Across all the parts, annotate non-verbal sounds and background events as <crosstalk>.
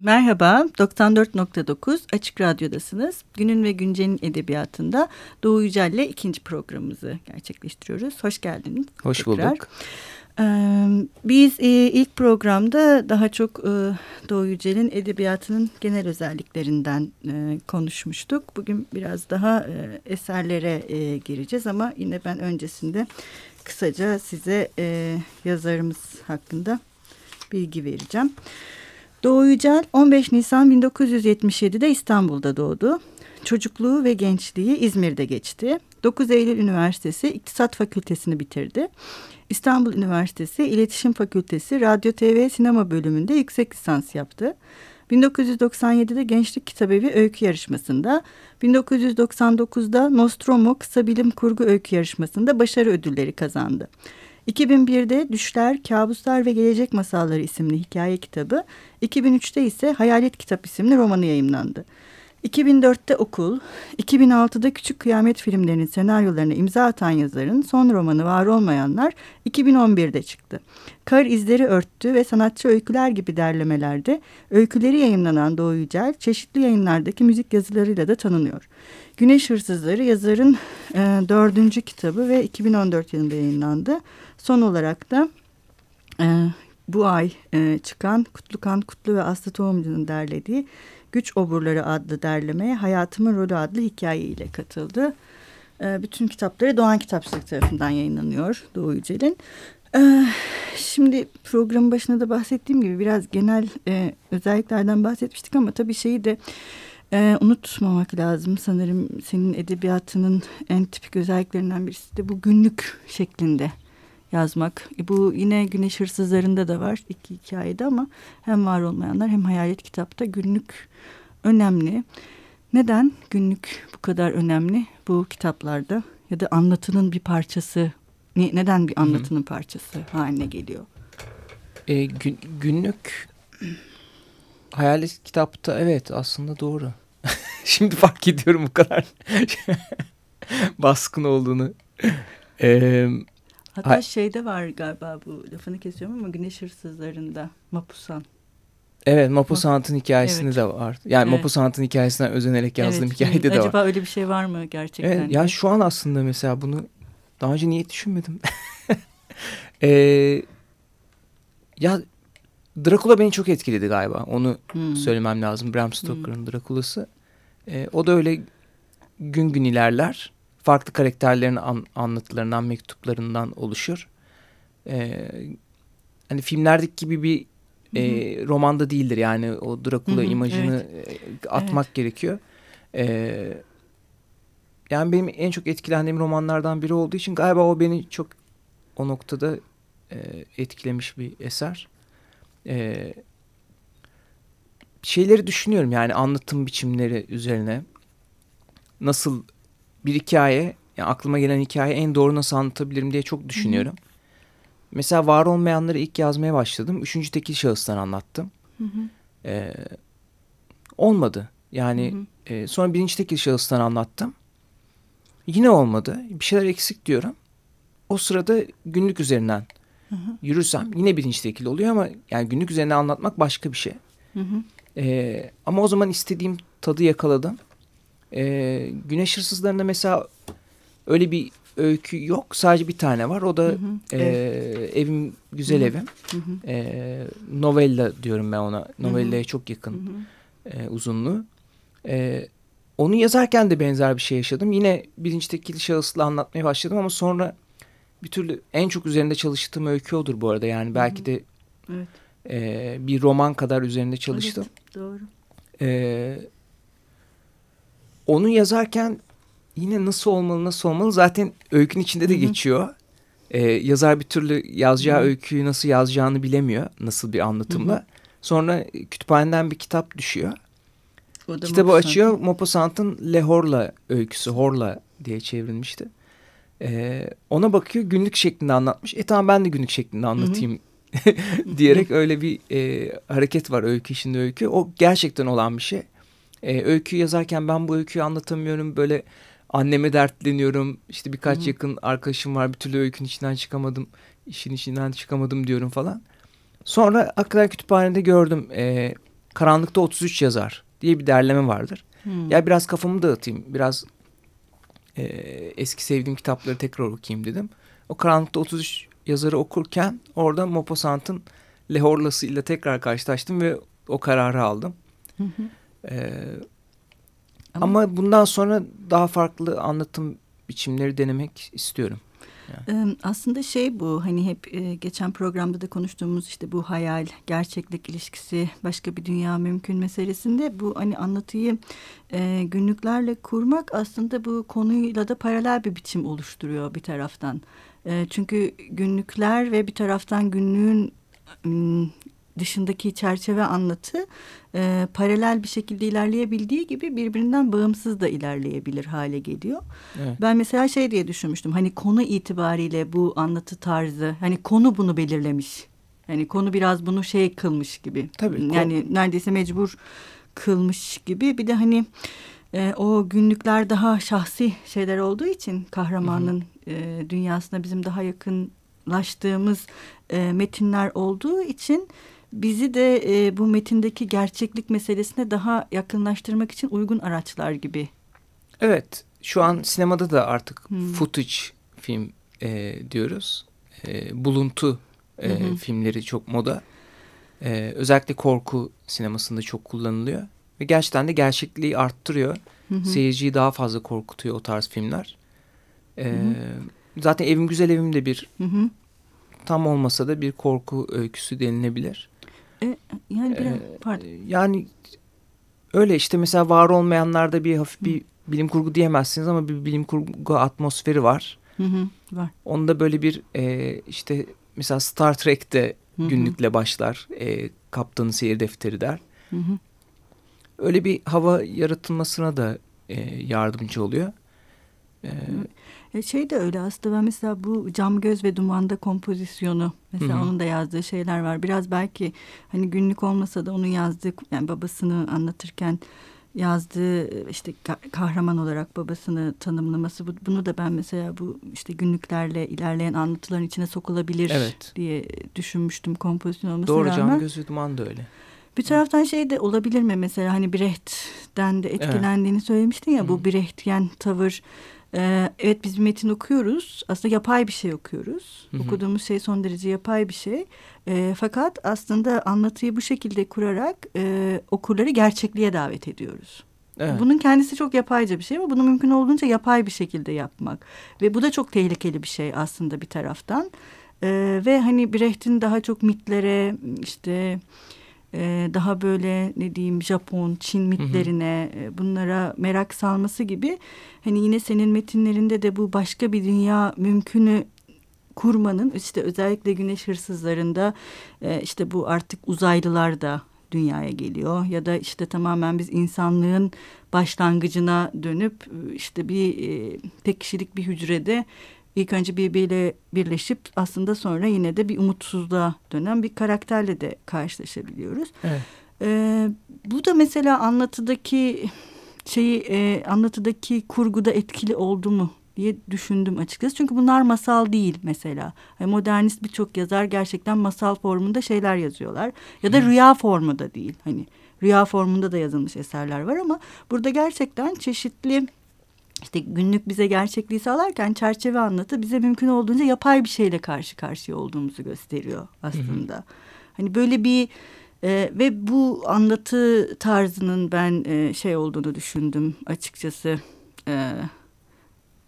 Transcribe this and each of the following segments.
Merhaba, 94.9 Açık Radyo'dasınız. Günün ve Güncel'in edebiyatında Doğu Yücel'le ikinci programımızı gerçekleştiriyoruz. Hoş geldiniz. Hoş tekrar. bulduk. Biz e, ilk programda daha çok e, Doğu Yücel'in edebiyatının genel özelliklerinden e, konuşmuştuk. Bugün biraz daha eserlere gireceğiz ama yine ben öncesinde kısaca size yazarımız hakkında bilgi vereceğim. Doğu Yücel 15 Nisan 1977'de İstanbul'da doğdu. Çocukluğu ve gençliği İzmir'de geçti. 9 Eylül Üniversitesi İktisat Fakültesini bitirdi. İstanbul Üniversitesi İletişim Fakültesi Radyo TV Sinema bölümünde yüksek lisans yaptı. 1997'de Gençlik Kitabevi Öykü Yarışması'nda, 1999'da Nostromo Kısa Bilim Kurgu Öykü Yarışması'nda başarı ödülleri kazandı. 2001'de Düşler, Kabuslar ve Gelecek Masalları isimli hikaye kitabı, 2003'te ise Hayalet Kitap isimli romanı yayımlandı. 2004'te Okul, 2006'da Küçük Kıyamet filmlerinin senaryolarına imza atan yazarın son romanı Var Olmayanlar 2011'de çıktı. Kar izleri örttü ve sanatçı öyküler gibi derlemelerde öyküleri yayınlanan Doğu Yücel çeşitli yayınlardaki müzik yazılarıyla da tanınıyor. Güneş Hırsızları yazarın e, dördüncü kitabı ve 2014 yılında yayınlandı. Son olarak da e, bu ay e, çıkan Kutlukan Kutlu ve Aslı Tohumcu'nun derlediği Güç Oburları adlı derlemeye Hayatımın Rolü adlı hikayeyle katıldı. E, bütün kitapları Doğan Kitapçılık tarafından yayınlanıyor Doğu Yücel'in. E, şimdi programın başında da bahsettiğim gibi biraz genel e, özelliklerden bahsetmiştik ama tabii şeyi de e, unutmamak lazım. Sanırım senin edebiyatının en tipik özelliklerinden birisi de bu günlük şeklinde yazmak. E, bu yine Güneş Hırsızları'nda da var iki hikayede ama hem var olmayanlar hem hayalet kitapta günlük önemli. Neden günlük bu kadar önemli bu kitaplarda ya da anlatının bir parçası neden bir anlatının parçası haline geliyor? E, gün, günlük hayalet kitapta evet aslında doğru. <laughs> Şimdi fark ediyorum bu kadar <laughs> baskın olduğunu. Ee, Hatta ha şeyde var galiba bu lafını kesiyorum ama Güneş Hırsızları'nda Mapusan. Evet Mapusant'ın hikayesinde evet. de var. Yani evet. Mapusant'ın hikayesinden özenerek yazdığım evet. hikayede de var. Acaba öyle bir şey var mı gerçekten? Evet, ya şu an aslında mesela bunu daha önce niye düşünmedim? <laughs> ee, ya Dracula beni çok etkiledi galiba. Onu hmm. söylemem lazım. Bram Stoker'ın hmm. Dracula'sı. Ee, o da öyle gün gün ilerler farklı karakterlerin an, anlatılarından, mektuplarından oluşur. Ee, hani filmlerdeki gibi bir e, romanda değildir yani o Dracula Hı -hı, imajını evet. E, atmak evet. gerekiyor. Ee, yani benim en çok etkilendiğim romanlardan biri olduğu için galiba o beni çok o noktada e, etkilemiş bir eser. E, şeyleri düşünüyorum yani anlatım biçimleri üzerine nasıl bir hikaye, yani aklıma gelen hikaye en doğru nasıl anlatabilirim diye çok düşünüyorum. Hı hı. Mesela var olmayanları ilk yazmaya başladım. Üçüncü tekil şahıstan anlattım. Hı hı. Ee, olmadı. Yani hı hı. E, sonra birinci tekil şahıstan anlattım. Yine olmadı. Bir şeyler eksik diyorum. O sırada günlük üzerinden hı hı. yürürsem yine birinci tekil oluyor ama yani günlük üzerinden anlatmak başka bir şey. Hı hı. Ee, ama o zaman istediğim tadı yakaladım. E, Güneş Hırsızları'nda mesela öyle bir öykü yok. Sadece bir tane var. O da hı hı, e, evet. Evim Güzel hı hı. Evim. Hı hı. E, novella diyorum ben ona. Novella'ya çok yakın hı hı. E, uzunluğu. E, onu yazarken de benzer bir şey yaşadım. Yine birinci tekil şahısla anlatmaya başladım ama sonra bir türlü en çok üzerinde çalıştığım öykü odur bu arada. Yani belki de evet. e, bir roman kadar üzerinde çalıştım. Evet, doğru. E, onu yazarken yine nasıl olmalı nasıl olmalı zaten öykün içinde de Hı -hı. geçiyor. Ee, yazar bir türlü yazacağı Hı -hı. öyküyü nasıl yazacağını bilemiyor nasıl bir anlatımla. Hı -hı. Sonra kütüphaneden bir kitap düşüyor. Kitabı açıyor Maupassant'ın Lehorla öyküsü Horla diye çevrilmişti. Ee, ona bakıyor günlük şeklinde anlatmış. E tamam ben de günlük şeklinde anlatayım Hı -hı. <laughs> diyerek öyle bir e, hareket var öykü içinde öykü. O gerçekten olan bir şey. E, öykü yazarken ben bu öyküyü anlatamıyorum. Böyle anneme dertleniyorum. İşte birkaç Hı -hı. yakın arkadaşım var. Bir türlü öykünün içinden çıkamadım. İşin içinden çıkamadım diyorum falan. Sonra Aklar Kütüphane'de gördüm. E, Karanlıkta 33 yazar diye bir derleme vardır. Hmm. Ya biraz kafamı dağıtayım. Biraz e, eski sevdiğim kitapları tekrar okuyayım dedim. O Karanlıkta 33 yazarı okurken orada Maupassant'ın Lehorlası ile tekrar karşılaştım ve o kararı aldım. Hı hı. Ee, ama, ama bundan sonra daha farklı anlatım biçimleri denemek istiyorum. Yani. Aslında şey bu hani hep geçen programda da konuştuğumuz işte bu hayal gerçeklik ilişkisi başka bir dünya mümkün meselesinde bu hani anlatıyı günlüklerle kurmak aslında bu konuyla da paralel bir biçim oluşturuyor bir taraftan. Çünkü günlükler ve bir taraftan günlüğün dışındaki çerçeve anlatı e, paralel bir şekilde ilerleyebildiği gibi birbirinden bağımsız da ilerleyebilir hale geliyor. Evet. Ben mesela şey diye düşünmüştüm hani konu itibariyle bu anlatı tarzı hani konu bunu belirlemiş. Yani konu biraz bunu şey kılmış gibi. Tabii. Yani neredeyse mecbur kılmış gibi bir de hani e, o günlükler daha şahsi şeyler olduğu için kahramanın hı hı. E, dünyasına bizim daha yakınlaştığımız e, metinler olduğu için bizi de e, bu metindeki gerçeklik meselesine daha yakınlaştırmak için uygun araçlar gibi. Evet, şu an sinemada da artık hmm. footage film e, diyoruz. E, buluntu e, hmm. filmleri çok moda. E, özellikle korku sinemasında çok kullanılıyor. Ve gerçekten de gerçekliği arttırıyor. Hmm. Seyirciyi daha fazla korkutuyor o tarz filmler. E. Zaten Evim Güzel Evim de bir hmm. tam olmasa da bir korku öyküsü denilebilir. E, yani biraz, ee, pardon. Yani öyle işte mesela var olmayanlarda bir hafif bir bilim kurgu diyemezsiniz ama bir bilim kurgu atmosferi var. Hı hı, var. Onda böyle bir e, işte mesela Star Trek'te hı hı. günlükle başlar. E, kaptanın seyir defteri der. Hı hı. Öyle bir hava yaratılmasına da e, yardımcı oluyor. E, e, şey de öyle aslında ben mesela bu cam göz ve dumanda kompozisyonu mesela Hı onun da yazdığı şeyler var. Biraz belki hani günlük olmasa da onun yazdığı yani babasını anlatırken yazdığı işte kahraman olarak babasını tanımlaması bunu da ben mesela bu işte günlüklerle ilerleyen anlatıların içine sokulabilir evet. diye düşünmüştüm kompozisyon olmasına Doğru, rağmen. Doğru Cam Göz ve Duman da öyle. Bir taraftan şey de olabilir mi mesela hani Brecht'ten de etkilendiğini evet. söylemiştin ya Hı. bu Brechtyen tavır ee, evet biz bir metin okuyoruz. Aslında yapay bir şey okuyoruz. Hı hı. Okuduğumuz şey son derece yapay bir şey. E, fakat aslında anlatıyı bu şekilde kurarak e, okurları gerçekliğe davet ediyoruz. Evet. Bunun kendisi çok yapayca bir şey ama bunu mümkün olduğunca yapay bir şekilde yapmak. Ve bu da çok tehlikeli bir şey aslında bir taraftan. E, ve hani Brecht'in daha çok mitlere işte e, daha böyle ne diyeyim Japon, Çin mitlerine hı hı. E, bunlara merak salması gibi hani yine senin metinlerinde de bu başka bir dünya mümkünü kurmanın işte özellikle güneş hırsızlarında e, işte bu artık uzaylılar da dünyaya geliyor ya da işte tamamen biz insanlığın başlangıcına dönüp işte bir e, tek kişilik bir hücrede ilk önce birbiriyle birleşip aslında sonra yine de bir umutsuzluğa dönen bir karakterle de karşılaşabiliyoruz. Evet. Ee, bu da mesela anlatıdaki şeyi e, anlatıdaki kurguda etkili oldu mu diye düşündüm açıkçası. Çünkü bunlar masal değil mesela. Yani modernist birçok yazar gerçekten masal formunda şeyler yazıyorlar. Ya da rüya formu da değil. Hani rüya formunda da yazılmış eserler var ama burada gerçekten çeşitli işte günlük bize gerçekliği sağlarken çerçeve anlatı bize mümkün olduğunca yapay bir şeyle karşı karşıya olduğumuzu gösteriyor aslında. Hı hı. Hani böyle bir e, ve bu anlatı tarzının ben e, şey olduğunu düşündüm açıkçası. E,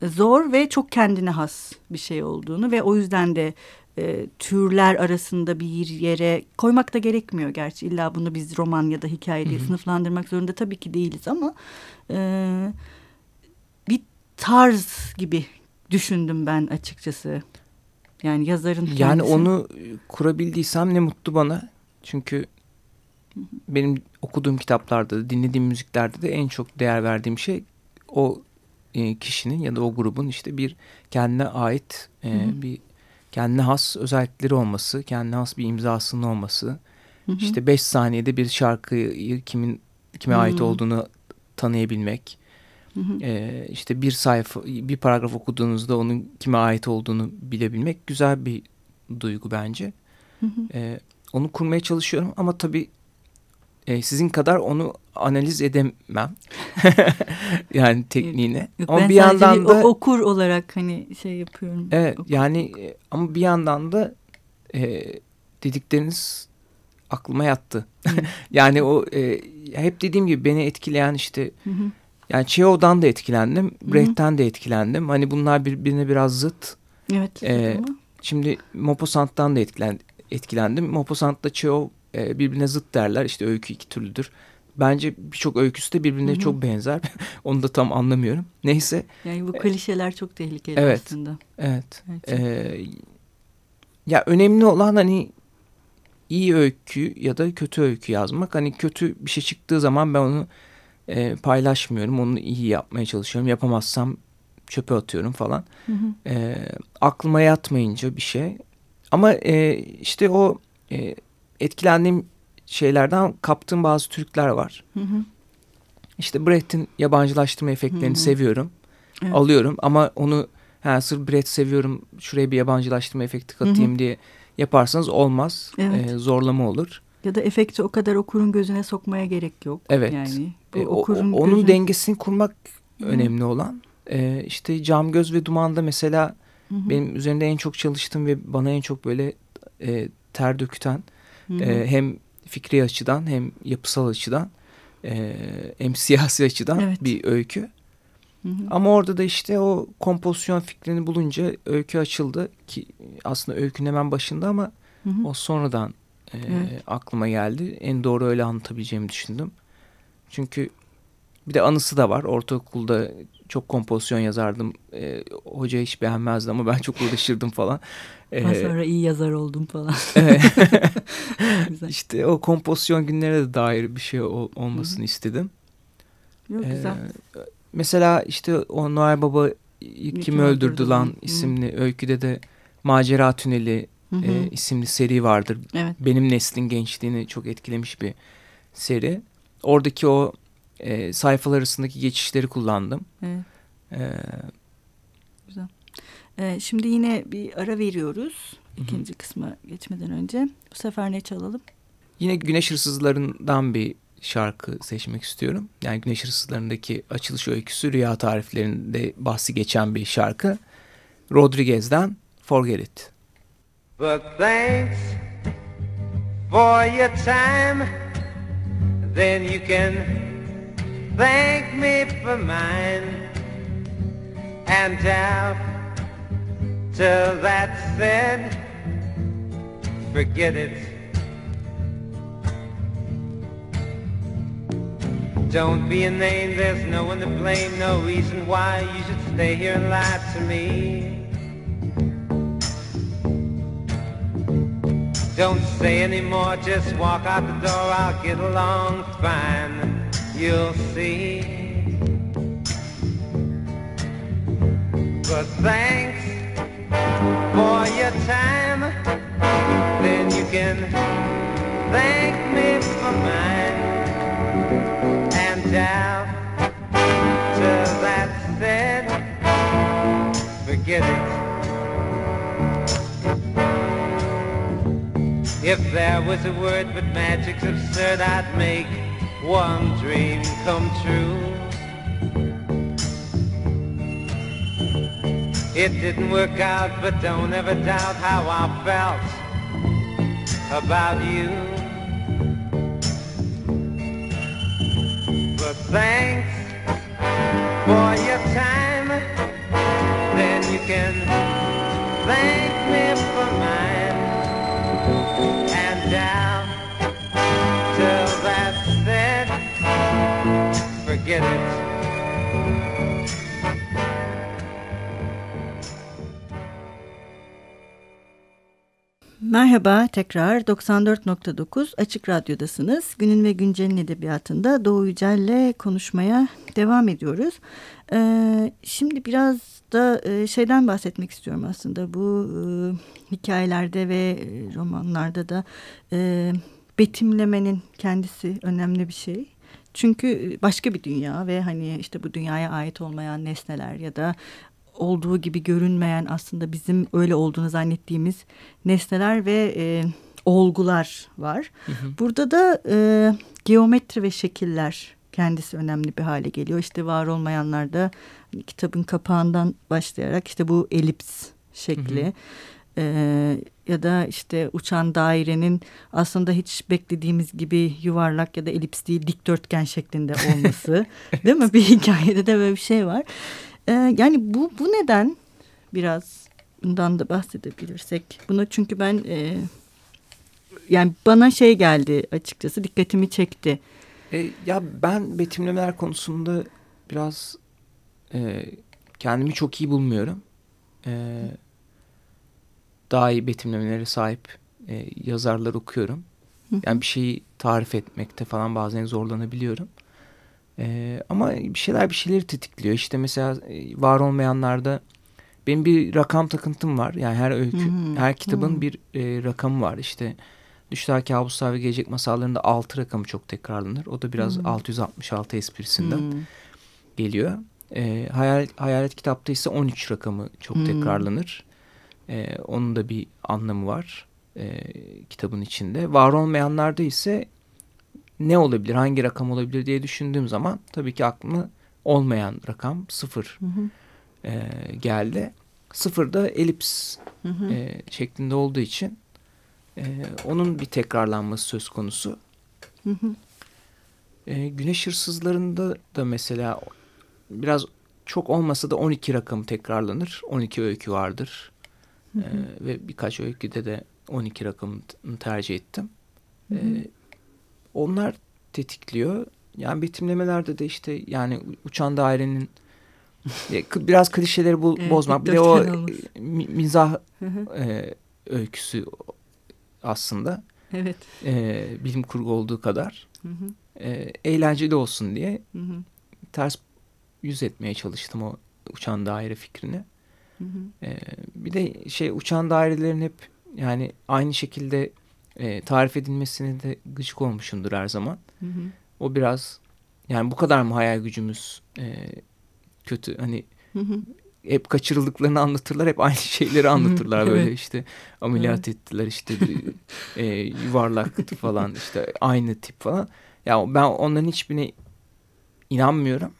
zor ve çok kendine has bir şey olduğunu ve o yüzden de e, türler arasında bir yere koymak da gerekmiyor gerçi. illa bunu biz roman ya da hikaye diye hı hı. sınıflandırmak zorunda tabii ki değiliz ama... E, tarz gibi düşündüm ben açıkçası. Yani yazarın kendisi. Yani onu kurabildiysem ne mutlu bana. Çünkü benim okuduğum kitaplarda, dinlediğim müziklerde de en çok değer verdiğim şey o e, kişinin ya da o grubun işte bir kendine ait e, bir kendine has özellikleri olması, kendine has bir imzasının olması. Hı hı. İşte beş saniyede bir şarkıyı kimin kime hı hı. ait olduğunu tanıyabilmek. Hı hı. E, işte bir sayfa, bir paragraf okuduğunuzda onun kime ait olduğunu bilebilmek güzel bir duygu bence. Hı hı. E, onu kurmaya çalışıyorum ama tabii e, sizin kadar onu analiz edemem. <laughs> yani tekniğini. Yok, ama ben bir yandan da okur olarak hani şey yapıyorum. Evet okur. yani e, ama bir yandan da e, dedikleriniz aklıma yattı. <laughs> yani o e, hep dediğim gibi beni etkileyen işte hı hı. Yani Cheo'dan da etkilendim, Brecht'ten de etkilendim. Hani bunlar birbirine biraz zıt. Evet. E, şimdi Maupassant'tan da etkilen, etkilendim. Maupassant'la Cheo e, birbirine zıt derler. İşte öykü iki türlüdür. Bence birçok öyküsü de birbirine Hı -hı. çok benzer. <laughs> Onu da tam anlamıyorum. Neyse. Yani bu klişeler çok tehlikeli evet, aslında. Evet. Ee, ya önemli olan hani iyi öykü ya da kötü öykü yazmak. Hani kötü bir şey çıktığı zaman ben onu e, paylaşmıyorum. Onu iyi yapmaya çalışıyorum. Yapamazsam çöpe atıyorum falan. Hı hı. E, aklıma yatmayınca bir şey. Ama e, işte o e, etkilendiğim şeylerden kaptığım bazı Türkler var. Hı hı. İşte Brecht'in yabancılaştırma efektlerini hı hı. seviyorum. Evet. Alıyorum ama onu ha, sırf Brecht seviyorum şuraya bir yabancılaştırma efekti katayım hı hı. diye yaparsanız olmaz. Evet. Ee, zorlama olur. Ya da efekti o kadar okurun gözüne sokmaya gerek yok. Evet. Yani e, okurun o, onun gözüne... dengesini kurmak hı. önemli olan. Ee, işte Cam Göz ve Duman'da mesela hı hı. benim üzerinde en çok çalıştığım ve bana en çok böyle e, ter döküten E, hem fikri açıdan hem yapısal açıdan e, hem siyasi açıdan evet. bir öykü. Hı hı. Ama orada da işte o kompozisyon fikrini bulunca öykü açıldı ki aslında öykünün hemen başında ama hı hı. o sonradan e, evet. aklıma geldi. En doğru öyle anlatabileceğimi düşündüm. Çünkü bir de anısı da var. Ortaokulda çok kompozisyon yazardım. E, hoca hiç beğenmezdi ama ben çok <laughs> uğraşırdım falan. Ee, sonra iyi yazar oldum falan. <laughs> <laughs> İşte o kompozisyon günlerine de dair bir şey ol, olmasını Hı -hı. istedim. Yok, güzel. Mesela işte o Noel Baba kim, kim öldürdü lan Hı -hı. isimli öyküde de Macera Tüneli Hı -hı. E, isimli seri vardır. Evet. Benim neslin gençliğini çok etkilemiş bir seri. Oradaki o e, sayfalar arasındaki geçişleri kullandım. Evet. E, Güzel. E, şimdi yine bir ara veriyoruz. ikinci Hı -hı. kısma geçmeden önce. Bu sefer ne çalalım? Yine Güneş Hırsızlarından bir şarkı seçmek istiyorum. Yani Güneş Hırsızlarındaki açılış öyküsü rüya tariflerinde bahsi geçen bir şarkı. Rodriguez'den Forget It. But thanks for your time. Then you can thank me for mine. And till that's said forget it. Don't be a name there's no one to blame no reason why you should stay here and lie to me Don't say anymore, just walk out the door, I'll get along fine you'll see. But thanks for your time, then you can thank me for mine. And till that's said, forget it. There was a word but magic's absurd, I'd make one dream come true. It didn't work out, but don't ever doubt how I felt about you. But thanks for your time, then you can thank me for mine. And down till that forget it. Merhaba tekrar 94.9 Açık Radyo'dasınız. Günün ve Güncel'in edebiyatında Doğu Yücel'le konuşmaya devam ediyoruz. Ee, şimdi biraz da e, şeyden bahsetmek istiyorum aslında. Bu e, hikayelerde ve e, romanlarda da e, betimlemenin kendisi önemli bir şey. Çünkü başka bir dünya ve hani işte bu dünyaya ait olmayan nesneler ya da olduğu gibi görünmeyen aslında bizim öyle olduğunu zannettiğimiz nesneler ve e, olgular var. Hı hı. Burada da e, geometri ve şekiller kendisi önemli bir hale geliyor. İşte var olmayanlarda hani kitabın kapağından başlayarak işte bu elips şekli. Hı hı. Ee, ya da işte uçan dairenin aslında hiç beklediğimiz gibi yuvarlak ya da elips değil dikdörtgen şeklinde olması <laughs> değil mi? Bir hikayede de böyle bir şey var. Ee, yani bu bu neden biraz bundan da bahsedebilirsek. Bunu çünkü ben e, yani bana şey geldi açıkçası dikkatimi çekti. E, ya ben betimlemeler konusunda biraz e, kendimi çok iyi bulmuyorum. E, daha iyi betimlemelere sahip e, yazarlar okuyorum. Yani bir şeyi tarif etmekte falan bazen zorlanabiliyorum. E, ama bir şeyler bir şeyleri tetikliyor. İşte mesela e, var olmayanlarda benim bir rakam takıntım var. Yani her öykü, hmm. her kitabın hmm. bir e, rakamı var. İşte Düşler, Kabuslar ve Gelecek Masallarında 6 rakamı çok tekrarlanır. O da biraz hmm. 666 esprisinden hmm. geliyor. E, hayal, hayalet kitapta ise 13 rakamı çok hmm. tekrarlanır. E, onun da bir anlamı var e, kitabın içinde. Var olmayanlarda ise ne olabilir, hangi rakam olabilir diye düşündüğüm zaman tabii ki aklıma olmayan rakam sıfır hı hı. E, geldi. Sıfır da elips hı hı. E, şeklinde olduğu için e, onun bir tekrarlanması söz konusu. Hı hı. E, güneş hırsızlarında da mesela biraz çok olmasa da 12 rakamı tekrarlanır. 12 öykü vardır. Hı hı. E, ve birkaç öyküde de 12 rakamını tercih ettim. Hı hı. E, onlar tetikliyor. Yani betimlemelerde de işte yani uçan dairenin <laughs> biraz klişeleri bu, evet, bozmak. Bir de o mizah e, öyküsü aslında. Evet. E, bilim kurgu olduğu kadar. Hı hı. E, eğlenceli olsun diye hı hı. ters yüz etmeye çalıştım o uçan daire fikrini. Hı hı. E, bir de şey uçan dairelerin hep yani aynı şekilde e, tarif edilmesine de gıcık olmuşumdur her zaman. Hı hı. O biraz yani bu kadar mı hayal gücümüz e, kötü hani hı hı. hep kaçırıldıklarını anlatırlar hep aynı şeyleri anlatırlar böyle evet. işte ameliyat evet. ettiler işte e, yuvarlaktı falan <laughs> işte aynı tip falan. Ya ben onların hiçbirine inanmıyorum.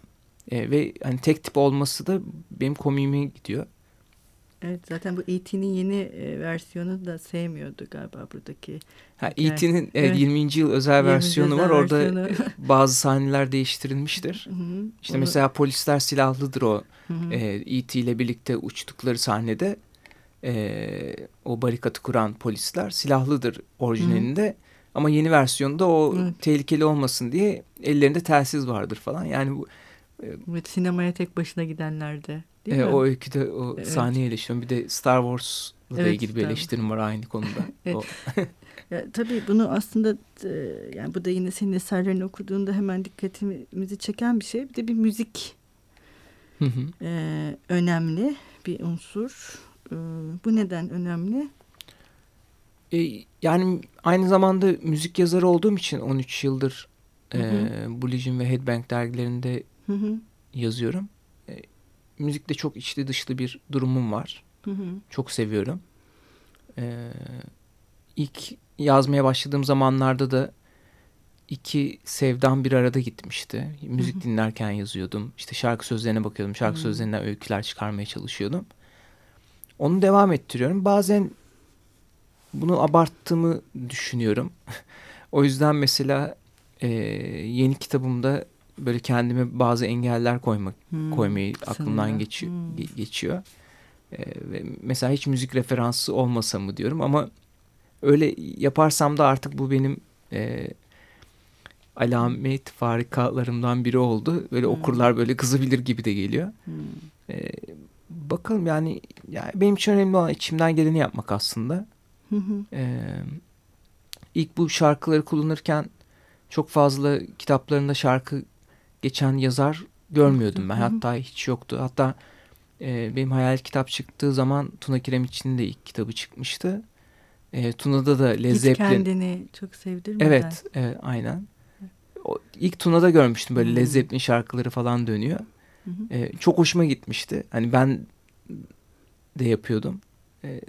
E, ve hani tek tip olması da benim komiğime gidiyor. Evet zaten bu E.T.'nin yeni e, versiyonu da sevmiyordu galiba buradaki. Ha E.T.'nin evet, 20. yıl özel versiyonu özel var. Versiyonu. Orada <laughs> bazı sahneler değiştirilmiştir. Hı -hı. İşte Onu... mesela polisler silahlıdır o. E.T. ile birlikte uçtukları sahnede e, o barikatı kuran polisler silahlıdır orijinalinde. Hı -hı. Ama yeni versiyonda o evet. tehlikeli olmasın diye ellerinde telsiz vardır falan. Yani bu Evet sinemaya tek başına gidenlerde. Değil e, mi? O öyküde o evet. sahneye eleştiriyorum. Bir de Star Wars'la evet, ilgili bir eleştirim var aynı konuda. <laughs> evet. ya, tabii bunu aslında e, yani bu da yine senin eserlerini okuduğunda hemen dikkatimizi çeken bir şey. Bir de bir müzik hı hı. E, önemli bir unsur. E, bu neden önemli? E, yani aynı zamanda müzik yazarı olduğum için 13 yıldır hı hı. E, Blue ve Headbang dergilerinde hı hı. yazıyorum müzikte çok içli dışlı bir durumum var. Hı hı. Çok seviyorum. Ee, ilk yazmaya başladığım zamanlarda da iki sevdam bir arada gitmişti. Müzik hı hı. dinlerken yazıyordum. İşte şarkı sözlerine bakıyordum. Şarkı hı. sözlerinden öyküler çıkarmaya çalışıyordum. Onu devam ettiriyorum. Bazen bunu abarttığımı düşünüyorum. <laughs> o yüzden mesela e, yeni kitabımda böyle kendime bazı engeller koymak hmm, koymayı aklımdan geçiyor hmm. geçiyor. Ee, ve mesela hiç müzik referansı olmasa mı diyorum ama öyle yaparsam da artık bu benim e, alamet farikalarımdan biri oldu. Böyle hmm. okurlar böyle kızabilir gibi de geliyor. Hmm. Ee, bakalım yani, yani benim için önemli olan içimden geleni yapmak aslında. Ee, ilk bu şarkıları kullanırken çok fazla kitaplarında şarkı geçen yazar görmüyordum ben. Hatta hiç yoktu. Hatta e, benim hayal kitap çıktığı zaman Tuna Kiremitçi'nin de ilk kitabı çıkmıştı. E, Tuna'da da Led Hiç kendini çok sevdirmeden. Evet, evet aynen. O, ilk Tuna'da görmüştüm böyle Zeppelin şarkıları falan dönüyor. E, çok hoşuma gitmişti. Hani ben de yapıyordum. e,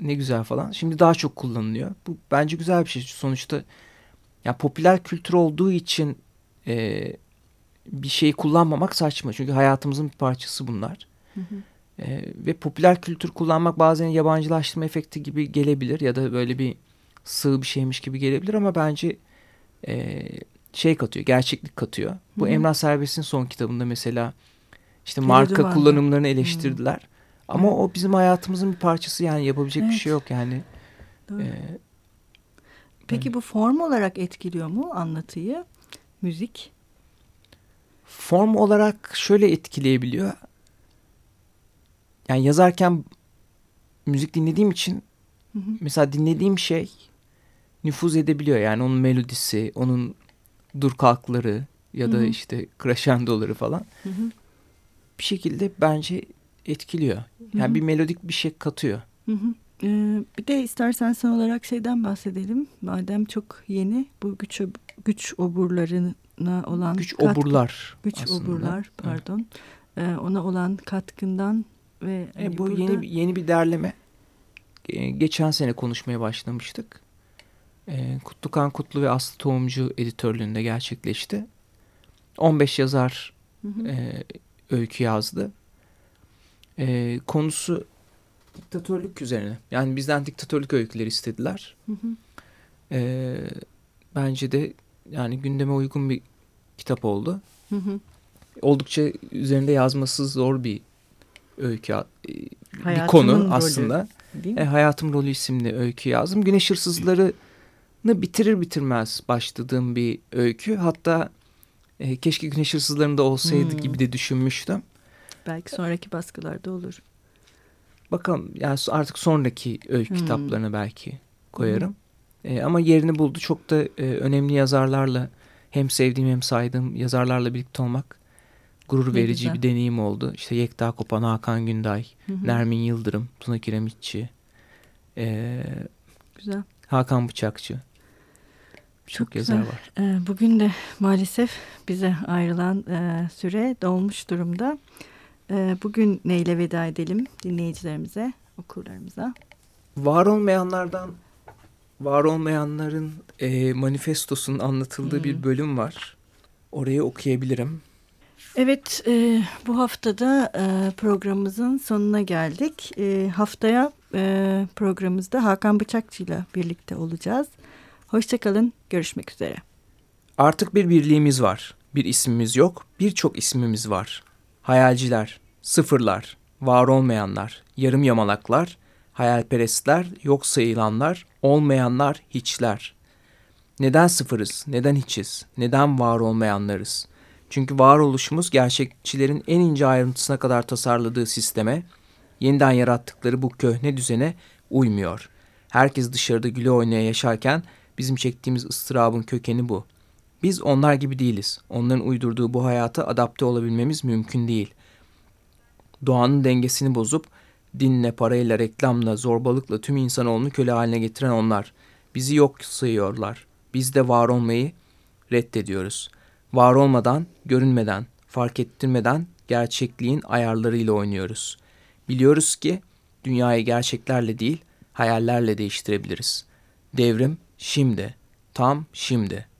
ne güzel falan. Şimdi daha çok kullanılıyor. Bu bence güzel bir şey. Sonuçta ya popüler kültür olduğu için e, bir şeyi kullanmamak saçma. Çünkü hayatımızın bir parçası bunlar. Hı hı. E, ve popüler kültür kullanmak bazen yabancılaştırma efekti gibi gelebilir ya da böyle bir sığ bir şeymiş gibi gelebilir ama bence e, şey katıyor, gerçeklik katıyor. Bu Hı -hı. Emrah Serbest'in son kitabında mesela işte marka kullanımlarını eleştirdiler. Hı -hı. Ama evet. o bizim hayatımızın bir parçası yani yapabilecek evet. bir şey yok yani. Ee, Peki bu form olarak etkiliyor mu anlatıyı? Müzik? Form olarak şöyle etkileyebiliyor. Yani yazarken müzik dinlediğim için hı hı. mesela dinlediğim şey nüfuz edebiliyor. Yani onun melodisi, onun dur kalkları ya da hı hı. işte crescendoları falan. Hı hı. Bir şekilde bence etkiliyor. Yani hı hı. bir melodik bir şey katıyor. Hı hı. Ee, bir de istersen son olarak şeyden bahsedelim. Madem çok yeni bu güç güç oburlarına olan güç katkı, oburlar güç aslında. oburlar pardon. Evet. Ee, ona olan katkından ve e, hani bu burada... yeni yeni bir derleme. Geçen sene konuşmaya başlamıştık. Ee, Kutlukan Kutlu ve Aslı Tohumcu editörlüğünde gerçekleşti. 15 yazar hı hı. E, öykü yazdı. E, konusu diktatörlük üzerine. Yani bizden diktatörlük öyküleri istediler. Hı hı. E, bence de yani gündeme uygun bir kitap oldu. Hı hı. Oldukça üzerinde yazması zor bir öykü, e, bir konu rolü, aslında. E, Hayatım Rolü isimli öykü yazdım. Güneş Hırsızları'nı bitirir bitirmez başladığım bir öykü. Hatta e, keşke Güneş Hırsızları'nda olsaydı hmm. gibi de düşünmüştüm. Belki sonraki baskılarda olur. Bakalım yani artık sonraki öykü hmm. kitaplarını belki koyarım. E, ama yerini buldu. Çok da e, önemli yazarlarla hem sevdiğim hem saydığım yazarlarla birlikte olmak gurur ne verici güzel. bir deneyim oldu. İşte Yekta Kopan, Hakan Günday, hı hı. Nermin Yıldırım, Tuna Kiremitçi, e, güzel. Hakan Bıçakçı. Çok, Çok yazar var. E, bugün de maalesef bize ayrılan e, süre dolmuş durumda. E, bugün neyle veda edelim dinleyicilerimize, okurlarımıza? Var olmayanlardan, var olmayanların e, manifestosunun anlatıldığı hmm. bir bölüm var. Orayı okuyabilirim. Evet, e, bu haftada e, programımızın sonuna geldik. E, haftaya e, programımızda Hakan Bıçakçı ile birlikte olacağız. Hoşçakalın, görüşmek üzere. Artık bir birliğimiz var. Bir ismimiz yok, birçok ismimiz var. Hayalciler, sıfırlar, var olmayanlar, yarım yamalaklar, hayalperestler, yok sayılanlar, olmayanlar, hiçler. Neden sıfırız, neden hiçiz, neden var olmayanlarız?'' Çünkü varoluşumuz gerçekçilerin en ince ayrıntısına kadar tasarladığı sisteme, yeniden yarattıkları bu köhne düzene uymuyor. Herkes dışarıda güle oynaya yaşarken bizim çektiğimiz ıstırabın kökeni bu. Biz onlar gibi değiliz. Onların uydurduğu bu hayata adapte olabilmemiz mümkün değil. Doğanın dengesini bozup dinle, parayla, reklamla, zorbalıkla tüm insanoğlunu köle haline getiren onlar. Bizi yok sayıyorlar. Biz de var olmayı reddediyoruz. Var olmadan, görünmeden, fark ettirmeden gerçekliğin ayarlarıyla oynuyoruz. Biliyoruz ki dünyayı gerçeklerle değil, hayallerle değiştirebiliriz. Devrim şimdi, tam şimdi.''